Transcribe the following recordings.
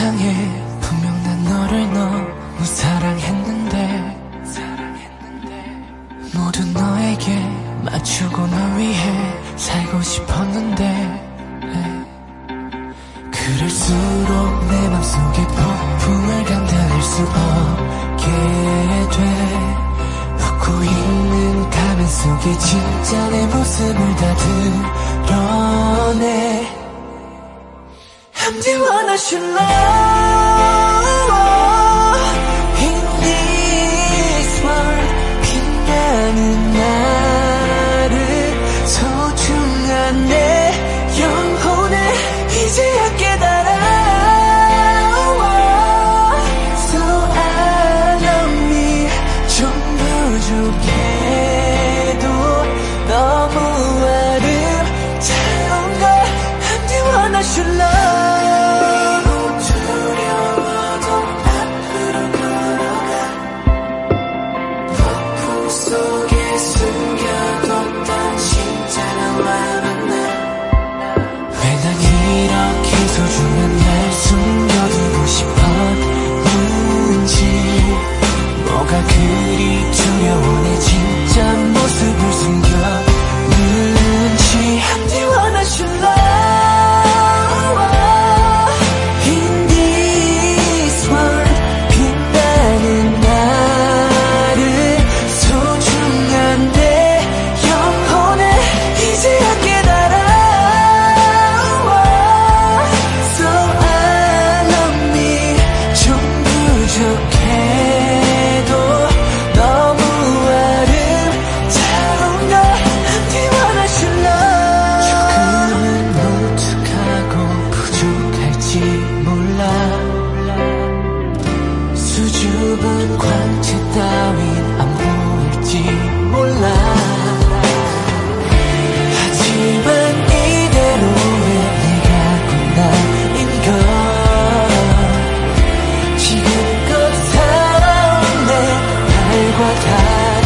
세상에 분명 난 너를 너무 사랑했는데. 모두 너에게 맞추고 널 위해 살고 싶었는데. 네. 그럴수록 내 맘속에 폭풍을 감당할 수 없게 돼. 웃고 있는 가면 속에 진짜 내 모습을 다 드러내 Do you wanna shoot love in this world? 빛나는 나를 소중한 내 영혼을 이제야 깨달아. So I love me 좀 부족해도 너무 아름다운 걸. Do you wanna shoot love? so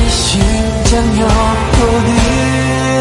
심장 옆으로